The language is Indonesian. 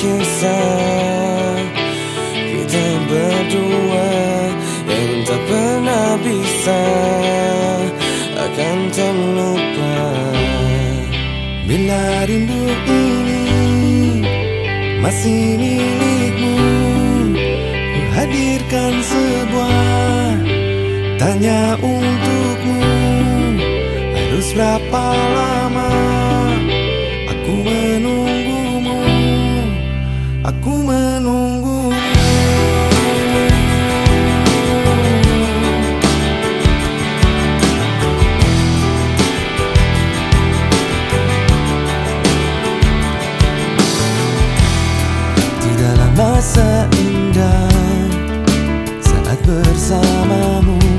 kisah kita berdua yang tak pernah bisa akan terlupa. Bila rindu ini masih milikmu ku hadirkan sebuah tanya untukmu. Harus berapa lama Aku menunggumu Tidaklah masa indah saat bersamamu